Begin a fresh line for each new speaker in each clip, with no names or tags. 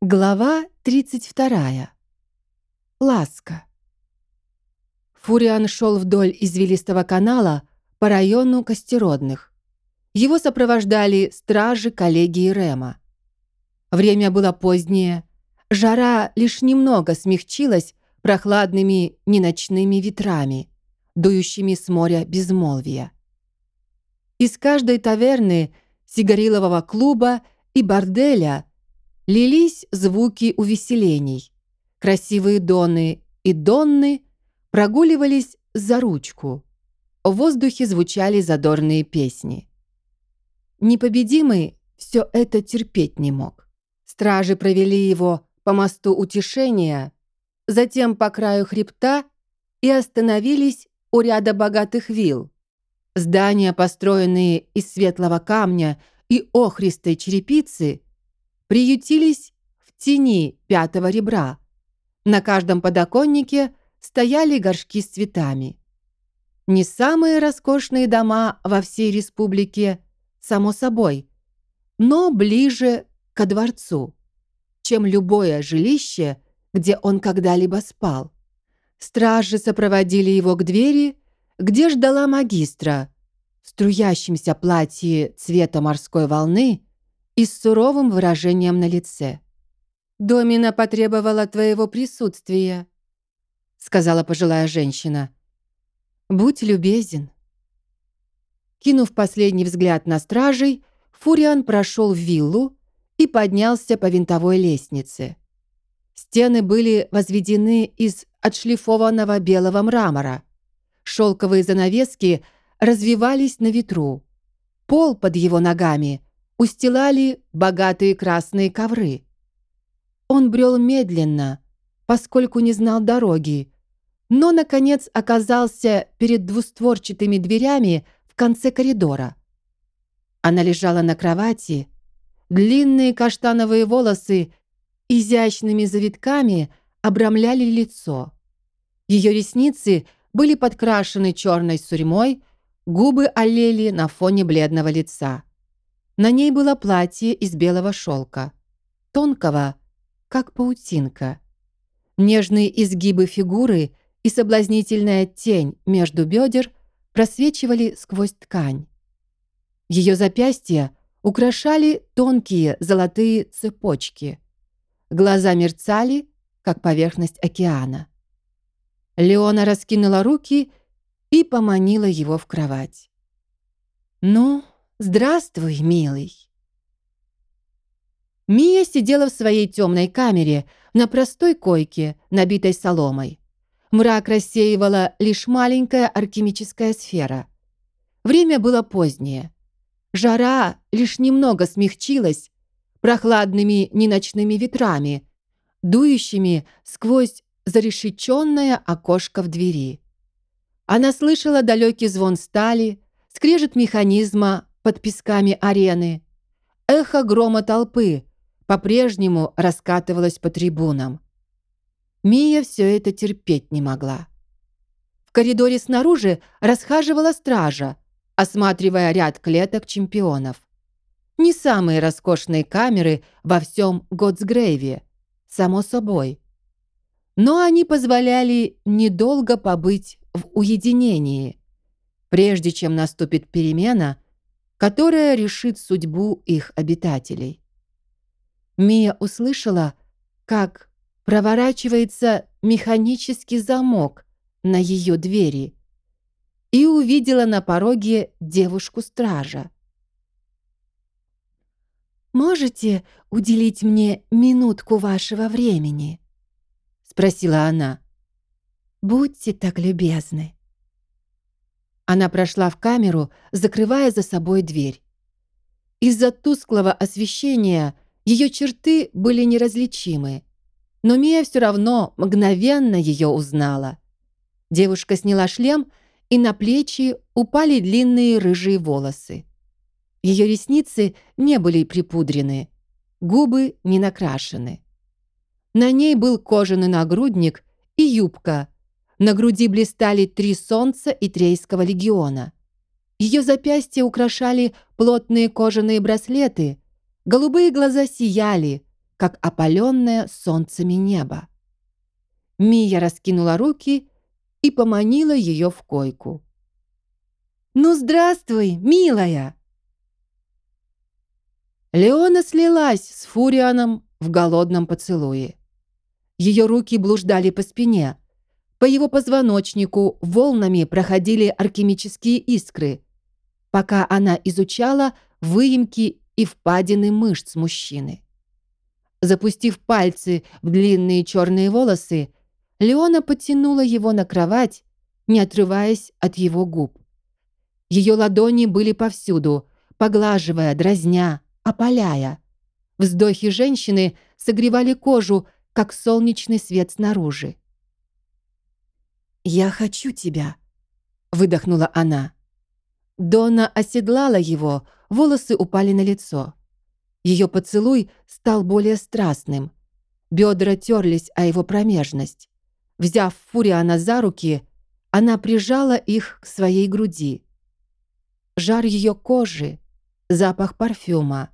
Глава 32. Ласка. Фуриан шел вдоль извилистого канала по району Костеродных. Его сопровождали стражи коллегии Рема. Время было позднее. Жара лишь немного смягчилась прохладными неночными ветрами, дующими с моря безмолвия. Из каждой таверны, сигарилового клуба и борделя – лились звуки увеселений. Красивые доны и донны прогуливались за ручку. В воздухе звучали задорные песни. Непобедимый все это терпеть не мог. Стражи провели его по мосту утешения, затем по краю хребта и остановились у ряда богатых вилл. Здания, построенные из светлого камня и охристой черепицы, приютились в тени пятого ребра. На каждом подоконнике стояли горшки с цветами. Не самые роскошные дома во всей республике, само собой, но ближе ко дворцу, чем любое жилище, где он когда-либо спал. Стражи сопроводили его к двери, где ждала магистра в струящемся платье цвета морской волны и с суровым выражением на лице. «Домина потребовала твоего присутствия», — сказала пожилая женщина. «Будь любезен». Кинув последний взгляд на стражей, Фуриан прошел в виллу и поднялся по винтовой лестнице. Стены были возведены из отшлифованного белого мрамора. Шелковые занавески развивались на ветру. Пол под его ногами устилали богатые красные ковры. Он брел медленно, поскольку не знал дороги, но, наконец, оказался перед двустворчатыми дверями в конце коридора. Она лежала на кровати, длинные каштановые волосы изящными завитками обрамляли лицо. Ее ресницы были подкрашены черной сурьмой, губы олели на фоне бледного лица. На ней было платье из белого шелка, тонкого, как паутинка. Нежные изгибы фигуры и соблазнительная тень между бедер просвечивали сквозь ткань. Ее запястья украшали тонкие золотые цепочки. Глаза мерцали, как поверхность океана. Леона раскинула руки и поманила его в кровать. «Ну, «Здравствуй, милый». Мия сидела в своей темной камере на простой койке, набитой соломой. Мрак рассеивала лишь маленькая алхимическая сфера. Время было позднее. Жара лишь немного смягчилась прохладными неночными ветрами, дующими сквозь зарешеченное окошко в двери. Она слышала далекий звон стали, скрежет механизма под песками арены. Эхо грома толпы по-прежнему раскатывалось по трибунам. Мия все это терпеть не могла. В коридоре снаружи расхаживала стража, осматривая ряд клеток чемпионов. Не самые роскошные камеры во всем Готсгрейве, само собой. Но они позволяли недолго побыть в уединении, прежде чем наступит перемена – которая решит судьбу их обитателей. Мия услышала, как проворачивается механический замок на ее двери и увидела на пороге девушку-стража. «Можете уделить мне минутку вашего времени?» — спросила она. «Будьте так любезны». Она прошла в камеру, закрывая за собой дверь. Из-за тусклого освещения ее черты были неразличимы, но Мия все равно мгновенно ее узнала. Девушка сняла шлем, и на плечи упали длинные рыжие волосы. Ее ресницы не были припудрены, губы не накрашены. На ней был кожаный нагрудник и юбка, на груди блистали три солнца и Трейского легиона. Ее запястья украшали плотные кожаные браслеты, голубые глаза сияли, как опаленное солнцами небо. Мия раскинула руки и поманила ее в койку. «Ну, здравствуй, милая!» Леона слилась с Фурианом в голодном поцелуе. Ее руки блуждали по спине. По его позвоночнику волнами проходили алхимические искры, пока она изучала выемки и впадины мышц мужчины. Запустив пальцы в длинные черные волосы, Леона потянула его на кровать, не отрываясь от его губ. Ее ладони были повсюду, поглаживая, дразня, опаляя. Вздохи женщины согревали кожу, как солнечный свет снаружи. «Я хочу тебя», — выдохнула она. Дона оседлала его, волосы упали на лицо. Ее поцелуй стал более страстным. Бедра терлись о его промежность. Взяв Фуриана за руки, она прижала их к своей груди. Жар ее кожи, запах парфюма,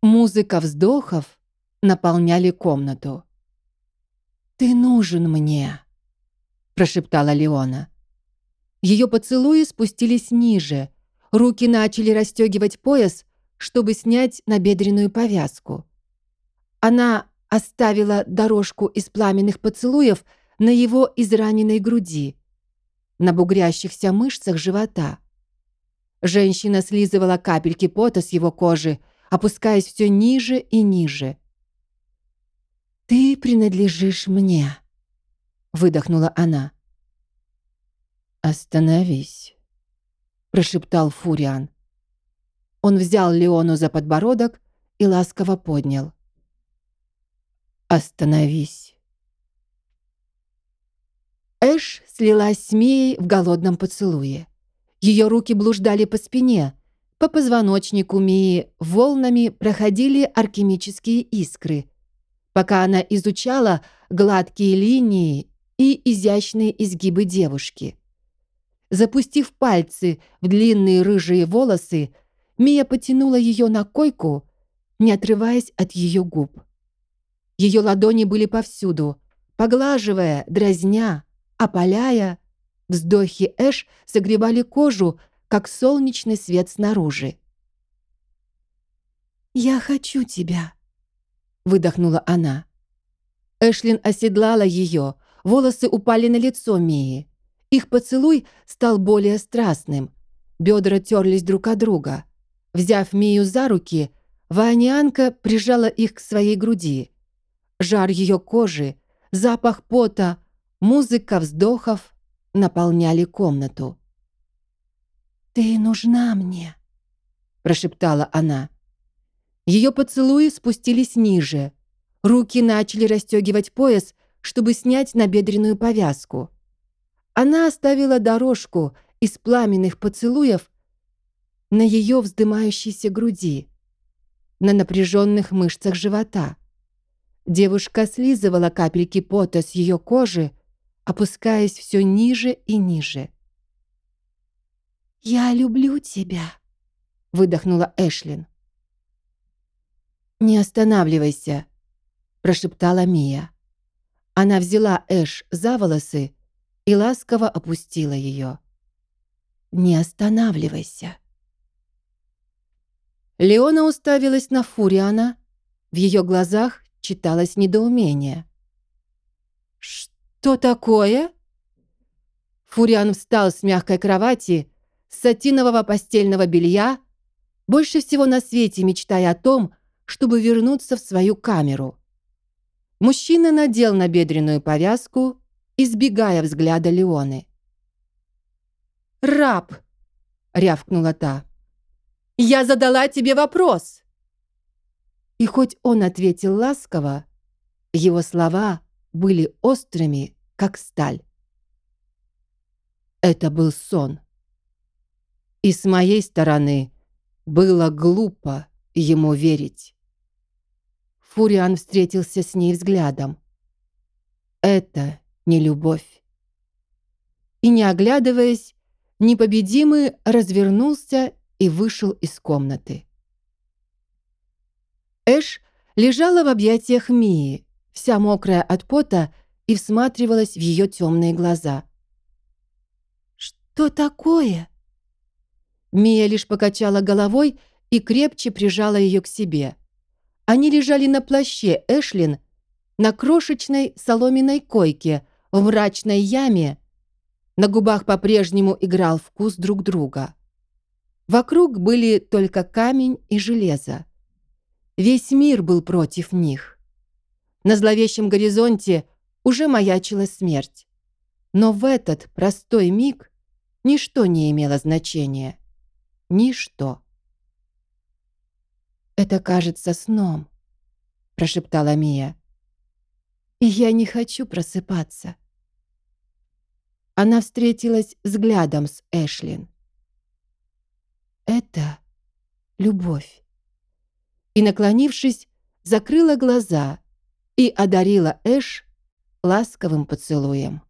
музыка вздохов наполняли комнату. «Ты нужен мне», — прошептала Леона. Ее поцелуи спустились ниже, руки начали расстегивать пояс, чтобы снять набедренную повязку. Она оставила дорожку из пламенных поцелуев на его израненной груди, на бугрящихся мышцах живота. Женщина слизывала капельки пота с его кожи, опускаясь все ниже и ниже. «Ты принадлежишь мне», — выдохнула она. «Остановись», — прошептал Фуриан. Он взял Леону за подбородок и ласково поднял. «Остановись». Эш слилась с Мией в голодном поцелуе. Ее руки блуждали по спине. По позвоночнику Мии волнами проходили алхимические искры, пока она изучала гладкие линии и изящные изгибы девушки. Запустив пальцы в длинные рыжие волосы, Мия потянула ее на койку, не отрываясь от ее губ. Ее ладони были повсюду, поглаживая, дразня, опаляя. Вздохи Эш согревали кожу, как солнечный свет снаружи. «Я хочу тебя», — выдохнула она. Эшлин оседлала ее, волосы упали на лицо Мии. Их поцелуй стал более страстным. Бедра терлись друг от друга. Взяв Мию за руки, Ванианка прижала их к своей груди. Жар ее кожи, запах пота, Музыка вздохов наполняли комнату. «Ты нужна мне», — прошептала она. Ее поцелуи спустились ниже. Руки начали расстегивать пояс, чтобы снять набедренную повязку. Она оставила дорожку из пламенных поцелуев на ее вздымающейся груди, на напряженных мышцах живота. Девушка слизывала капельки пота с ее кожи, опускаясь все ниже и ниже. «Я люблю тебя», — выдохнула Эшлин. «Не останавливайся», — прошептала Мия. Она взяла Эш за волосы и ласково опустила ее. «Не останавливайся». Леона уставилась на Фуриана. В ее глазах читалось недоумение. «Что?» «Что такое?» Фуриан встал с мягкой кровати, с сатинового постельного белья, больше всего на свете мечтая о том, чтобы вернуться в свою камеру. Мужчина надел набедренную повязку, избегая взгляда Леоны. «Раб!» — рявкнула та. «Я задала тебе вопрос!» И хоть он ответил ласково, его слова были острыми, как сталь. Это был сон. И с моей стороны было глупо ему верить. Фуриан встретился с ней взглядом. Это не любовь. И не оглядываясь, непобедимый развернулся и вышел из комнаты. Эш лежала в объятиях Мии, вся мокрая от пота, и всматривалась в ее темные глаза. «Что такое?» Мия лишь покачала головой и крепче прижала ее к себе. Они лежали на плаще Эшлин на крошечной соломенной койке в мрачной яме. На губах по-прежнему играл вкус друг друга. Вокруг были только камень и железо. Весь мир был против них. На зловещем горизонте уже маячила смерть. Но в этот простой миг ничто не имело значения. Ничто. «Это кажется сном», — прошептала Мия. «И я не хочу просыпаться». Она встретилась взглядом с Эшлин. «Это любовь». И, наклонившись, закрыла глаза и одарила Эш ласковым поцелуем.